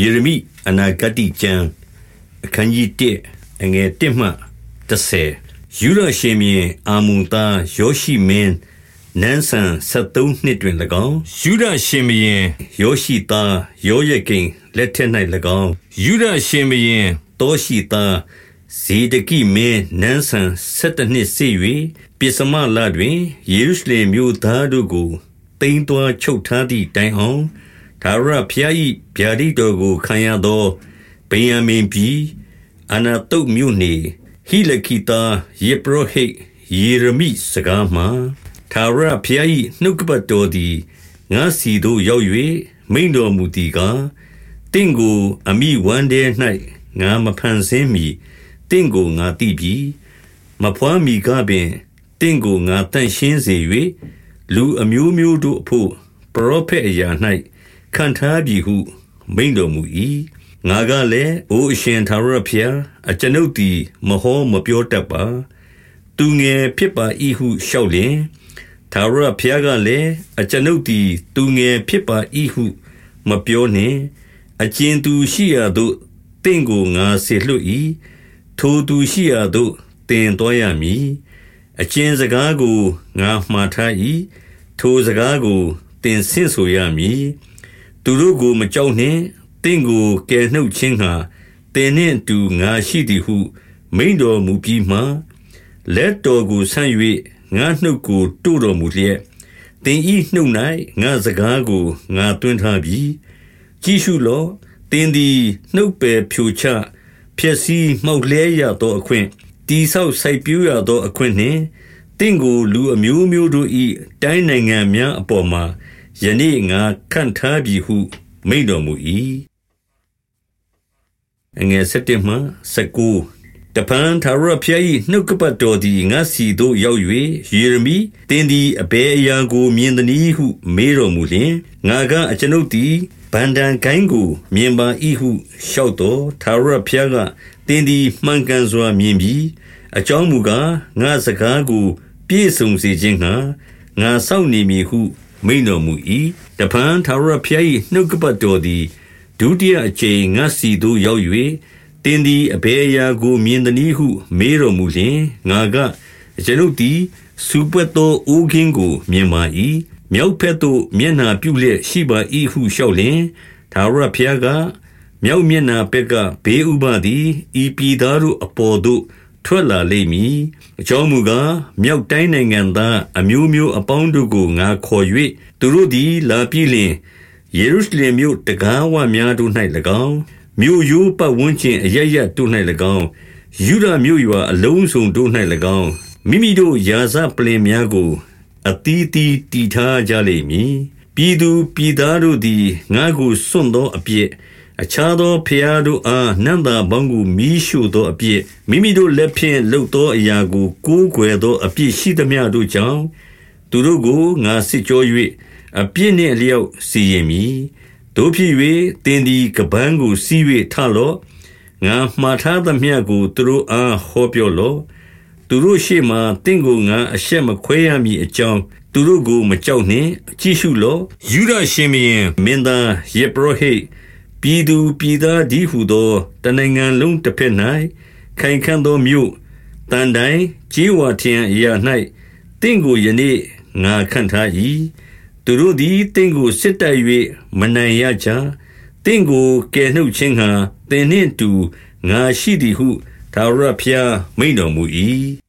ယေရမိအနာဂတိကျမ်းအခန်းကြီး1အငယ်1မှ30ယူရရှင်မြေအာမုန်သားယောရှိမင်းနန်းဆန်73နှစ်တွင်၎င်းယူရရှင်မင်းယောရှိသားယောယကိန်လက်ထက်၌၎င်းယူရရှင်မင်းတောရှိသားဇေဒကိမင်းနန်းဆန်7နှစ်စေ၍ပိစမလတွင်ယေရုရှလင်မြို့သားတို့ကိုတိမ်သွာချုပ်ထားသည့်တိုင်အောင် ဒါရဖျား၏ဗျာဒိတော်ကိုခံရသောဗိယံမင်ပြည်အနာတုတ်မြို့နေဟိလခိတာယေပရောဟိတ်ယေရမိစကားမှာသာရဖျား၏နှုတ်ကပတ်တော်သည်ငါစီတို့ရောက်၍မိန်တော်မူသည်ကားတင့်ကိုအမိဝမ်းတဲ၌ငါမဖန်ဆင်းမီတင့်ကိုငါတိပြီမဖွားမီကပင်တင့်ကိုငါတန့်ရှင်းစေ၍လူအမျိုးမျိုးတို့အဖို့ပရောဖက်အရာ၌ ခံထားပြီဟု မိန်တော်မူ၏ငါကလည်းအိုအရှင်သာရဖျားအကျွန်ုပ်သည်မဟောမပြောတတ်ပါ သူငယ်ဖြစ်ပါ၏ဟုလျှောက်လင်သာရဖျားကလည်းအကျွန်ုပ်သည်သူငယ်ဖြစ်ပါ၏ဟု မပြောနှင့်အကျဉ်သူရှိရာသို့တင့်ကိုငါဆေလွတ်၏ထိုသူရှိရာသို့တင်တော်ရမည်အကျဉ်စကားကိုငါမှားထား၏ထိုစကားကိုတင်ဆင့်ဆိုရမည် သူတို့ကိုမကြောက်နှင့်တင့်ကိုကယ်နှုတ်ခြင်းဟာတင်နှင့်တူငါရှိသည်ဟု မိန်တော်မူပြီးမှလက်တော်ကိုဆန့်၍ငါနှုတ်ကိုတို့တော်မူလျက်တင်ဤနှုတ်၌ငါစကားကိုငါတွင်ထားပြီးကြည့်ရှုလောတင်သည်နှုတ်ပယ်ဖြူချဖြစ်စည်းမှောက်လဲရသောအခွင့်တိဆောက်စိုက်ပျိုးရသောအခွင့်နှင့်တင့်ကိုလူအမျိုးမျိုးတို့၏တိုင်းနိုင်ငံများအပေါ်မှာ ယနေ့ငါခန့်ထားပြီဟု မိန့်တော်မူ၏အငယ်7မှ19တပန်သာရဖျား၏နှုတ်ကပတ်တော်သည်ငါစီသို့ရောက်၍ယေရမိတင်းသည်အဘယ်အရာကိုမြင်သည်ဟု မေးတော်မူလျှင်ငါကအကျွန်ုပ်သည်ဗန္ဒံကိုင်းကိုမြင်ပါ၏ဟုလျှောက်တော်သာရဖျားကတင်းသည်မှန်ကန်စွာမြင်ပြီးအကြောင်းမူကားငါစကားကို ပြည့်စုံစေခြင်းငှာငါစောင့်နေမည်ဟု မိန်တော်မူ၏တပန်သာရဖျား၏နှုတ်ကပတ်တော်သည်ဒုတိယအကြိမ်ငါစီသို့ရောက်၍တင်းသည်အဘယ်အရာကိုမြင်သည်ဟု မေးတော်မူလျှင်ငါကကျွန်ုပ်သည်စူပွက်သောအိုးကင်းကို မြင်ပါ၏မြောက်ဖက်သို့မျက်နှာပြုလျက်ရှိပါ၏ဟုလျှောက်လျင်သာရဖျားကမြောက်မျက်နှာဘက်ကဘေးဥပသည်ဤပြည်သားတို့အပေါ်သို့ ထွက်လာလိမ့်မည်အကြောင်းမူကားမြောက်တိုင်းနိုင်ငံသားအမျိုးမျိုးအပေါင်းတို့ကိုငါခေါ်၍သူတို့သည်လာပြီးလျှင်ယေရုရှလင်မြို့တကားဝများတို့၌၎င်းမြို့ရိုးပတ်ဝန်းကျင်အရရတို့၌၎င်းယူဒမြို့ရွာအလုံးစုံတို့၌၎င်းမိမိတို့ယာဇပလင်များကိုအတီးတီးတည်ထားကြလိမ့်မည်ပြည်သူပြည်သားတို့သည်ငါကိုစွန့်သောအပြစ် အခြားသောဖျားတို့အားနန္တာဘောင်းကိုမီးရှို့သောအပြစ်မိမိတို့လက်ဖြင့်လှုပ်သောအရာကိုကိုးကွယ်သောအပြစ်ရှိသမျှတို့ကြောင့်သူတို့ကိုငါစစ်ကြော၍အပြစ်နှင့်အလျောက်စီရင်မည်တို့ဖြစ်၍တင်းဒီကပန်းကိုစီး၍ထလော့ငါမှားထားသမျှကိုသူတို့အားဟောပြောလော့သူတို့ရှေ့မှတင့်ကိုငါအရှက်မခွဲရမည်အကြောင်းသူတို့ကိုမကြောက်နှင့်ကြည့်ရှုလော့ယူဒရှင်မင်းမင်းသားယေပရောဟိတ် ပြည်သူပြည်သားဒီဟုသောတနိုင်ငံလုံးတစ်ဖက်၌ခိုင်ခံ့သောမြို့တန်တိုင်းကြီးဝါထင်အရာ၌တင့်ကိုယနေ့ငါခန့်ထား၏သူတို့သည်တင့်ကိုစစ်တိုက်၍မနိုင်ရကြတင့်ကိုကယ်နှုတ်ခြင်းဟံသင်နှင့်တူငါရှိသည်ဟုသာရဖျားမိန်တော်မူ၏